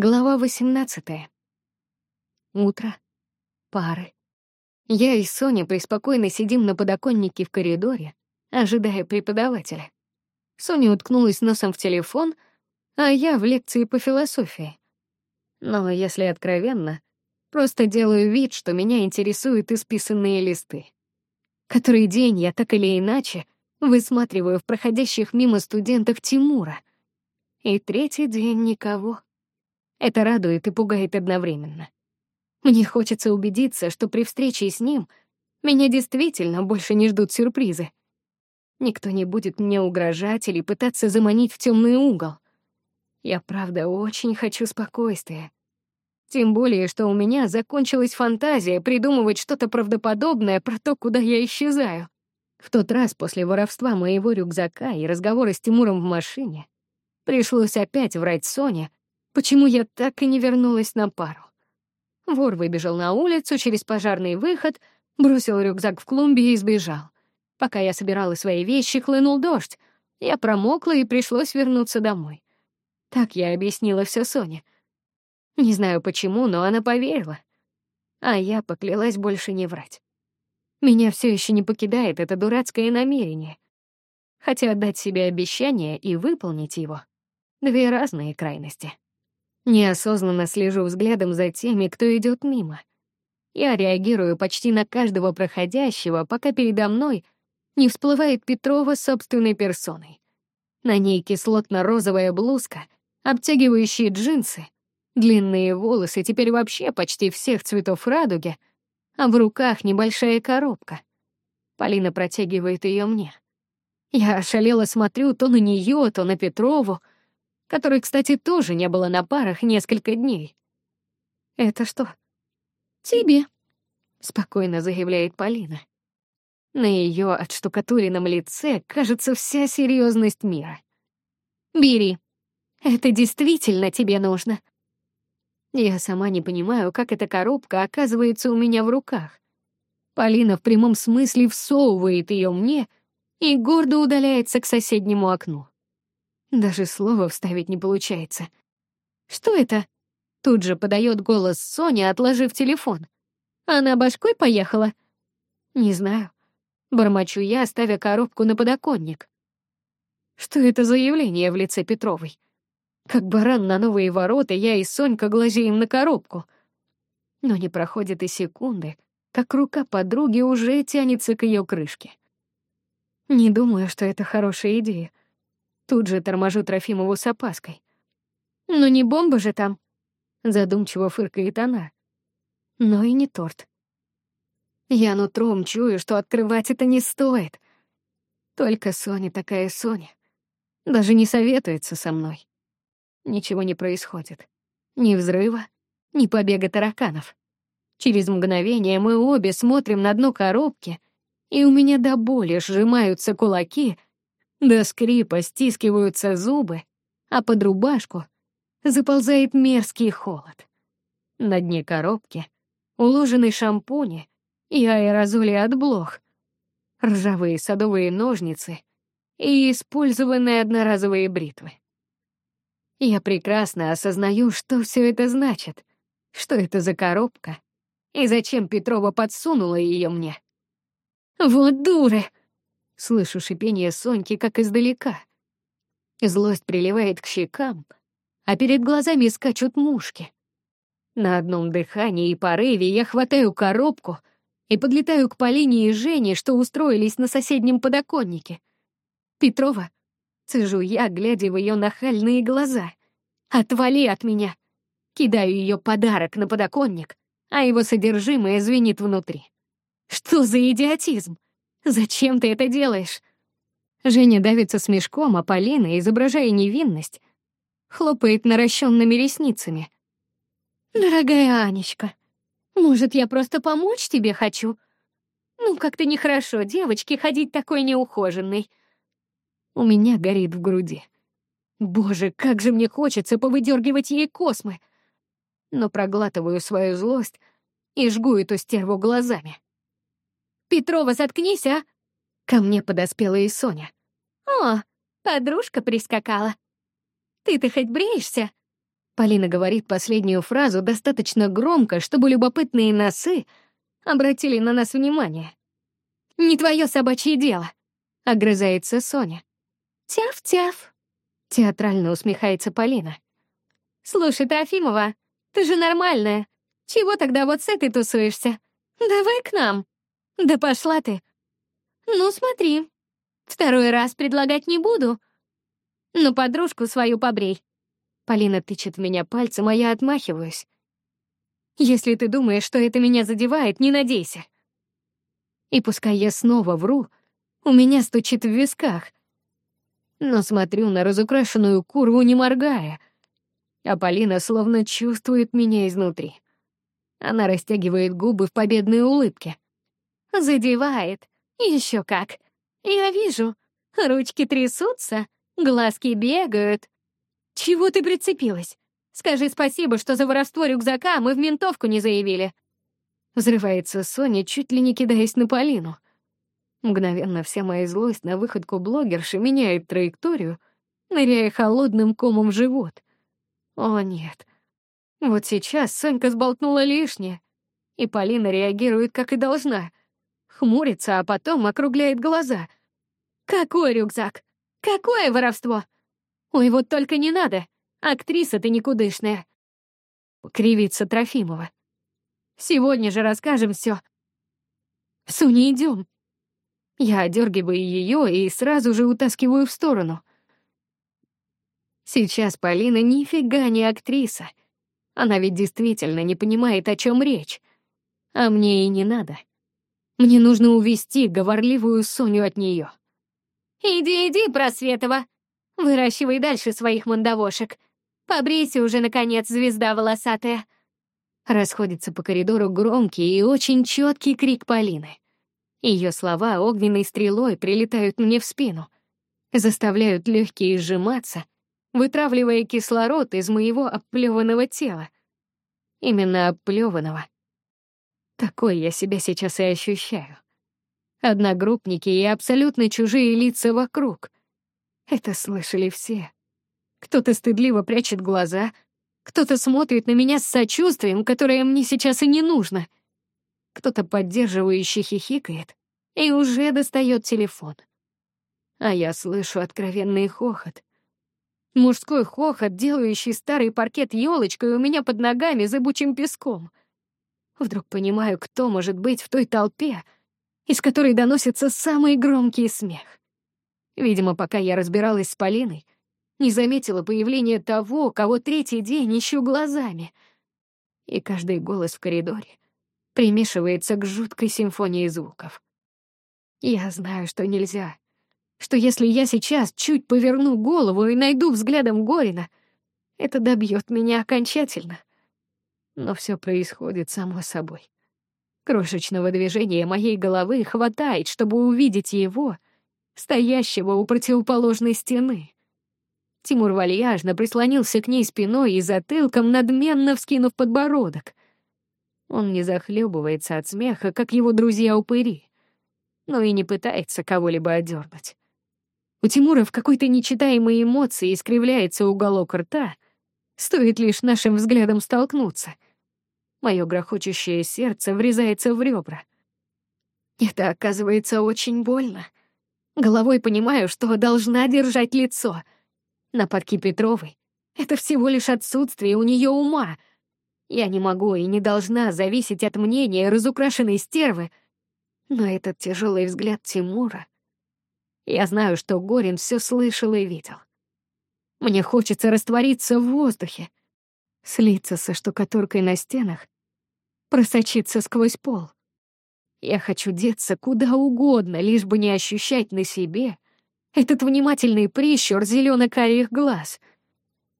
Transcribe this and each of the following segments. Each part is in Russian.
Глава 18. Утро. Пары. Я и Соня преспокойно сидим на подоконнике в коридоре, ожидая преподавателя. Соня уткнулась носом в телефон, а я в лекции по философии. Но, если откровенно, просто делаю вид, что меня интересуют исписанные листы. Который день я так или иначе высматриваю в проходящих мимо студентах Тимура. И третий день никого. Это радует и пугает одновременно. Мне хочется убедиться, что при встрече с ним меня действительно больше не ждут сюрпризы. Никто не будет мне угрожать или пытаться заманить в темный угол. Я, правда, очень хочу спокойствия. Тем более, что у меня закончилась фантазия придумывать что-то правдоподобное про то, куда я исчезаю. В тот раз после воровства моего рюкзака и разговора с Тимуром в машине пришлось опять врать Соне, почему я так и не вернулась на пару. Вор выбежал на улицу через пожарный выход, бросил рюкзак в клумбе и сбежал. Пока я собирала свои вещи, хлынул дождь. Я промокла и пришлось вернуться домой. Так я объяснила все Соне. Не знаю почему, но она поверила. А я поклялась больше не врать. Меня все еще не покидает это дурацкое намерение. Хотя отдать себе обещание и выполнить его — две разные крайности. Неосознанно слежу взглядом за теми, кто идет мимо. Я реагирую почти на каждого проходящего, пока передо мной не всплывает Петрова собственной персоной. На ней кислотно-розовая блузка, обтягивающие джинсы, длинные волосы теперь вообще почти всех цветов радуги, а в руках небольшая коробка. Полина протягивает ее мне. Я ошалело смотрю то на нее, то на Петрову, которой, кстати, тоже не было на парах несколько дней. «Это что?» «Тебе», — спокойно заявляет Полина. На ее отштукатуренном лице кажется вся серьезность мира. «Бери. Это действительно тебе нужно». Я сама не понимаю, как эта коробка оказывается у меня в руках. Полина в прямом смысле всовывает ее мне и гордо удаляется к соседнему окну. Даже слова вставить не получается. «Что это?» Тут же подает голос Соня, отложив телефон. «Она башкой поехала?» «Не знаю». Бормочу я, ставя коробку на подоконник. Что это за явление в лице Петровой? Как баран на новые ворота, я и Сонька глазеем на коробку. Но не проходит и секунды, как рука подруги уже тянется к ее крышке. Не думаю, что это хорошая идея. Тут же торможу Трофимову с опаской. «Ну не бомба же там!» Задумчиво фыркает она. Но и не торт. Я нутром чую, что открывать это не стоит. Только Соня такая Соня. Даже не советуется со мной. Ничего не происходит. Ни взрыва, ни побега тараканов. Через мгновение мы обе смотрим на дно коробки, и у меня до боли сжимаются кулаки — до скрипа стискиваются зубы, а под рубашку заползает мерзкий холод. На дне коробки уложены шампуни и аэрозоли от блох, ржавые садовые ножницы и использованные одноразовые бритвы. Я прекрасно осознаю, что все это значит, что это за коробка и зачем Петрова подсунула ее мне. «Вот дуры!» Слышу шипение Соньки, как издалека. Злость приливает к щекам, а перед глазами скачут мушки. На одном дыхании и порыве я хватаю коробку и подлетаю к Полине и Жене, что устроились на соседнем подоконнике. Петрова, цежу я, глядя в ее нахальные глаза. «Отвали от меня!» Кидаю ее подарок на подоконник, а его содержимое звенит внутри. Что за идиотизм? Зачем ты это делаешь?» Женя давится смешком, а Полина, изображая невинность, хлопает наращенными ресницами. «Дорогая Анечка, может, я просто помочь тебе хочу? Ну, как-то нехорошо девочке ходить такой неухоженной». У меня горит в груди. Боже, как же мне хочется повыдергивать ей космы. Но проглатываю свою злость и жгу эту стерву глазами. Петрова, заткнись, а!» Ко мне подоспела и Соня. «О, подружка прискакала. Ты-то хоть бреешься?» Полина говорит последнюю фразу достаточно громко, чтобы любопытные носы обратили на нас внимание. «Не твое собачье дело», — огрызается Соня. «Тяв-тяв», — театрально усмехается Полина. «Слушай, Трофимова, ты же нормальная. Чего тогда вот с этой тусуешься? Давай к нам». «Да пошла ты». «Ну, смотри, второй раз предлагать не буду. Но подружку свою побрей». Полина тычет в меня пальцем, а я отмахиваюсь. «Если ты думаешь, что это меня задевает, не надейся». И пускай я снова вру, у меня стучит в висках. Но смотрю на разукрашенную курву, не моргая. А Полина словно чувствует меня изнутри. Она растягивает губы в победной улыбке. Задевает. Еще как. Я вижу. Ручки трясутся, глазки бегают. Чего ты прицепилась? Скажи спасибо, что за воровство рюкзака мы в ментовку не заявили. Взрывается Соня, чуть ли не кидаясь на Полину. Мгновенно вся моя злость на выходку блогерши меняет траекторию, ныряя холодным комом в живот. О, нет. Вот сейчас Сонька сболтнула лишнее, и Полина реагирует, как и должна. Хмурится, а потом округляет глаза. «Какой рюкзак? Какое воровство? Ой, вот только не надо. Актриса ты никудышная». Кривится Трофимова. Сегодня же расскажем все. Суни, идем. Я одергиваю ее и сразу же утаскиваю в сторону. Сейчас Полина нифига не актриса. Она ведь действительно не понимает, о чем речь. А мне и не надо. Мне нужно увести говорливую Соню от нее. «Иди, иди, Просветова. Выращивай дальше своих мандавошек. Побрейся уже, наконец, звезда волосатая». Расходится по коридору громкий и очень четкий крик Полины. Ее слова огненной стрелой прилетают мне в спину, заставляют легкие сжиматься, вытравливая кислород из моего оплеванного тела. Именно оплеванного. Такой я себя сейчас и ощущаю. Одногруппники и абсолютно чужие лица вокруг. Это слышали все. Кто-то стыдливо прячет глаза — кто-то смотрит на меня с сочувствием, которое мне сейчас и не нужно. Кто-то поддерживающе хихикает и уже достает телефон. А я слышу откровенный хохот. Мужской хохот, делающий старый паркет елочкой у меня под ногами зыбучим песком. Вдруг понимаю, кто может быть в той толпе, из которой доносится самый громкий смех. Видимо, пока я разбиралась с Полиной, не заметила появления того, кого третий день ищу глазами. И каждый голос в коридоре примешивается к жуткой симфонии звуков. Я знаю, что нельзя, что если я сейчас чуть поверну голову и найду взглядом Горина, это добьет меня окончательно. Но все происходит само собой. Крошечного движения моей головы хватает, чтобы увидеть его, стоящего у противоположной стены. Тимур вальяжно прислонился к ней спиной и затылком, надменно вскинув подбородок. Он не захлебывается от смеха, как его друзья-упыри, но и не пытается кого-либо одернуть. У Тимура в какой-то нечитаемой эмоции искривляется уголок рта, стоит лишь нашим взглядом столкнуться. Мое грохочущее сердце врезается в ребра. Это оказывается очень больно. Головой понимаю, что должна держать лицо — Нападки Петровой — это всего лишь отсутствие у нее ума. Я не могу и не должна зависеть от мнения разукрашенной стервы, но этот тяжелый взгляд Тимура... Я знаю, что Горин все слышал и видел. Мне хочется раствориться в воздухе, слиться со штукатуркой на стенах, просочиться сквозь пол. Я хочу деться куда угодно, лишь бы не ощущать на себе этот внимательный прищур зелено-карих глаз.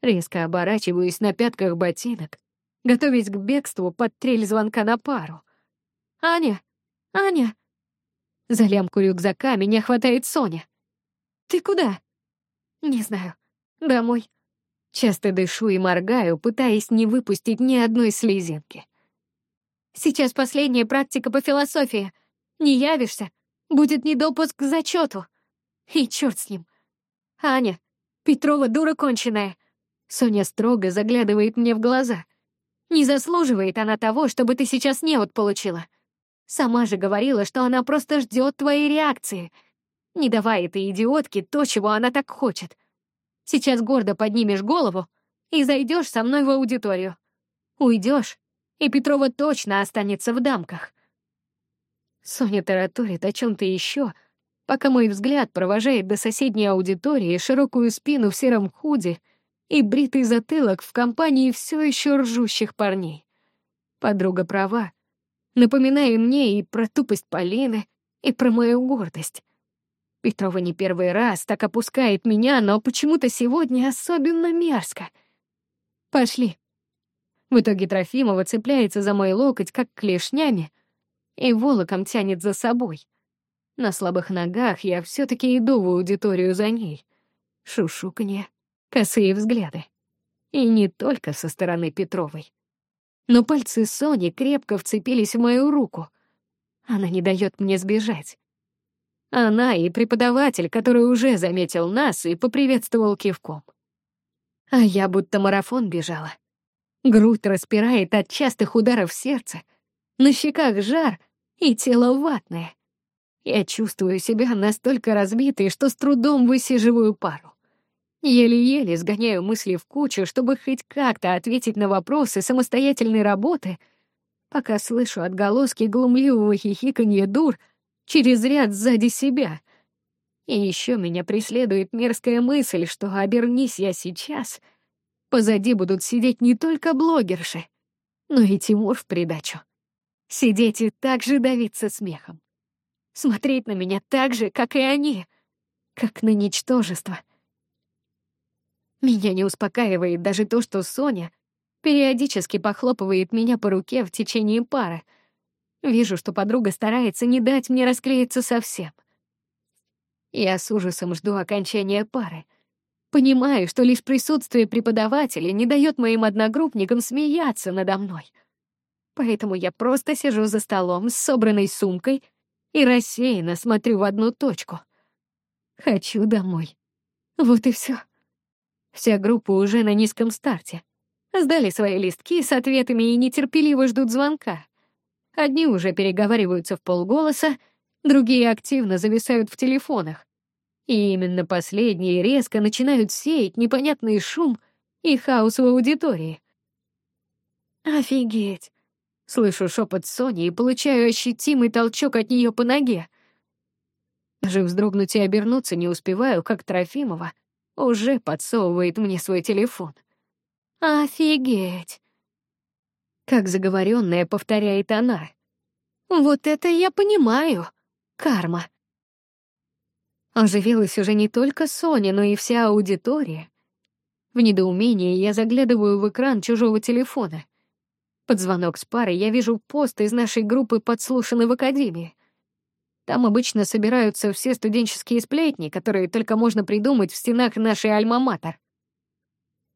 Резко оборачиваюсь на пятках ботинок, готовясь к бегству под трель звонка на пару. «Аня! Аня!» За лямку рюкзака меня хватает Соня. «Ты куда?» «Не знаю. Домой». Часто дышу и моргаю, пытаясь не выпустить ни одной слезинки. «Сейчас последняя практика по философии. Не явишься, будет недопуск к зачету. И черт с ним. Аня, Петрова дура конченая. Соня строго заглядывает мне в глаза. Не заслуживает она того, чтобы ты сейчас неуд получила. Сама же говорила, что она просто ждет твоей реакции. Не давай этой идиотке то, чего она так хочет. Сейчас гордо поднимешь голову и зайдешь со мной в аудиторию. Уйдешь, и Петрова точно останется в дамках. Соня тараторит о чем-то еще, пока мой взгляд провожает до соседней аудитории широкую спину в сером худе и бритый затылок в компании все еще ржущих парней. Подруга права, напоминая мне и про тупость Полины, и про мою гордость. Петрова не первый раз так опускает меня, но почему-то сегодня особенно мерзко. Пошли. В итоге Трофимова цепляется за мой локоть, как клешнями, и волоком тянет за собой. На слабых ногах я все таки иду в аудиторию за ней. Шушуканье, косые взгляды. И не только со стороны Петровой. Но пальцы Сони крепко вцепились в мою руку. Она не дает мне сбежать. Она и преподаватель, который уже заметил нас и поприветствовал кивком. А я будто марафон бежала. Грудь распирает от частых ударов сердца, на щеках жар и тело ватное. Я чувствую себя настолько разбитой, что с трудом высиживаю пару. Еле-еле сгоняю мысли в кучу, чтобы хоть как-то ответить на вопросы самостоятельной работы, пока слышу отголоски глумливого хихиканья дур через ряд сзади себя. И еще меня преследует мерзкая мысль, что обернись я сейчас, позади будут сидеть не только блогерши, но и Тимур в придачу. Сидеть и так же давиться смехом. Смотреть на меня так же, как и они, как на ничтожество — меня не успокаивает даже то, что Соня периодически похлопывает меня по руке в течение пары. Вижу, что подруга старается не дать мне расклеиться совсем. Я с ужасом жду окончания пары. Понимаю, что лишь присутствие преподавателя не дает моим одногруппникам смеяться надо мной. Поэтому я просто сижу за столом с собранной сумкой и рассеянно смотрю в одну точку. Хочу домой. Вот и все. Вся группа уже на низком старте. Сдали свои листки с ответами и нетерпеливо ждут звонка. Одни уже переговариваются в полголоса, другие активно зависают в телефонах. И именно последние резко начинают сеять непонятный шум и хаос в аудитории. «Офигеть!» — слышу шепот Сони и получаю ощутимый толчок от нее по ноге. Даже вздрогнуть и обернуться не успеваю, как Трофимова уже подсовывает мне свой телефон. Офигеть! Как заговоренная повторяет она. Вот это я понимаю. Карма. Оживилась уже не только Соня, но и вся аудитория. В недоумении я заглядываю в экран чужого телефона. Под звонок с парой я вижу пост из нашей группы подслушанной в академии. Там обычно собираются все студенческие сплетни, которые только можно придумать в стенах нашей альма-матер.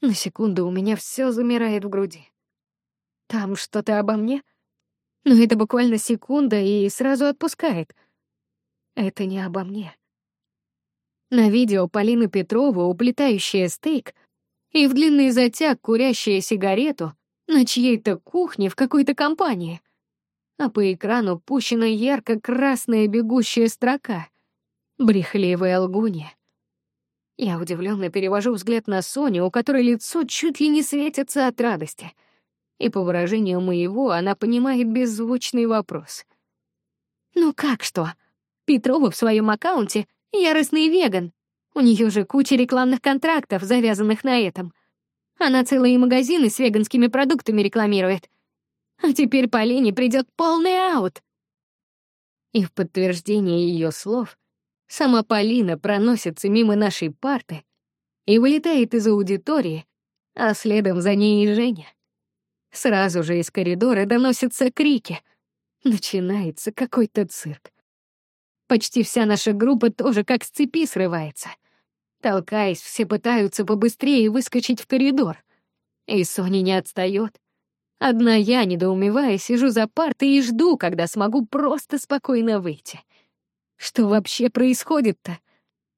На секунду у меня все замирает в груди. Там что-то обо мне? Но это буквально секунда и сразу отпускает. Это не обо мне. На видео Полина Петрова, уплетающая стейк, и в длинный затяг курящая сигарету на чьей-то кухне в какой-то компании — а по экрану пущена ярко-красная бегущая строка. Брехливая лгунья. Я удивленно перевожу взгляд на Соню, у которой лицо чуть ли не светится от радости. И по выражению моего она понимает беззвучный вопрос. «Ну как что? Петрова в своем аккаунте — яростный веган. У нее же куча рекламных контрактов, завязанных на этом. Она целые магазины с веганскими продуктами рекламирует. А теперь Полине придет полный аут. И в подтверждение ее слов сама Полина проносится мимо нашей парты и вылетает из аудитории, а следом за ней и Женя. Сразу же из коридора доносятся крики. Начинается какой-то цирк. Почти вся наша группа тоже как с цепи срывается. Толкаясь, все пытаются побыстрее выскочить в коридор. И Соня не отстает. Одна я, недоумевая, сижу за партой и жду, когда смогу просто спокойно выйти. Что вообще происходит-то?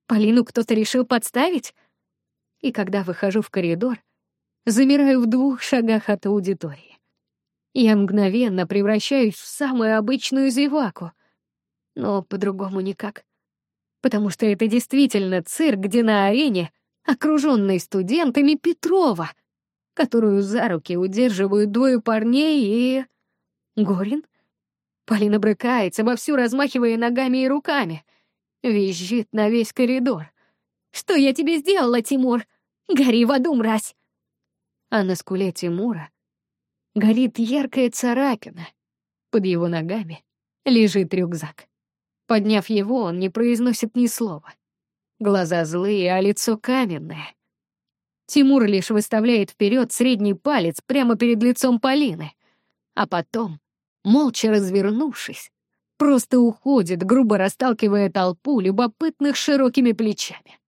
Полину кто-то решил подставить? И когда выхожу в коридор, замираю в двух шагах от аудитории. Я мгновенно превращаюсь в самую обычную зеваку. Но по-другому никак. Потому что это действительно цирк, где на арене, окружённый студентами Петрова, которую за руки удерживают двое парней и... Горин? Полина брыкается, вовсю размахивая ногами и руками. Визжит на весь коридор. «Что я тебе сделала, Тимур? Гори в аду, мразь!» А на скуле Тимура горит яркая царапина. Под его ногами лежит рюкзак. Подняв его, он не произносит ни слова. Глаза злые, а лицо каменное. Тимур лишь выставляет вперед средний палец прямо перед лицом Полины, а потом молча развернувшись, просто уходит, грубо расталкивая толпу любопытных широкими плечами.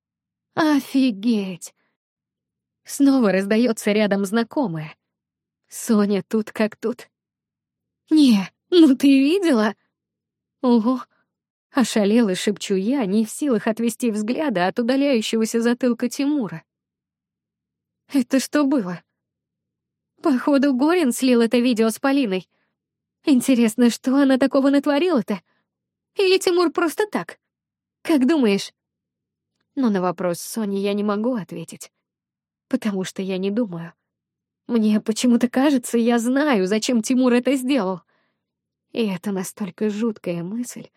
Офигеть! Снова раздается рядом знакомое. Соня тут как тут. «Не, ну ты видела?» «Ого!» Ошалела, шепчу я, не в силах отвести взгляда от удаляющегося затылка Тимура. «Это что было?» Походу, Горин слил это видео с Полиной. Интересно, что она такого натворила-то? Или Тимур просто так? Как думаешь? Но на вопрос Сони я не могу ответить, потому что я не думаю. Мне почему-то кажется, я знаю, зачем Тимур это сделал. И это настолько жуткая мысль,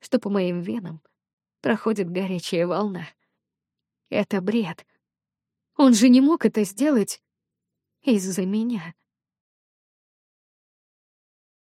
что по моим венам проходит горячая волна. Это бред. Он же не мог это сделать из-за меня.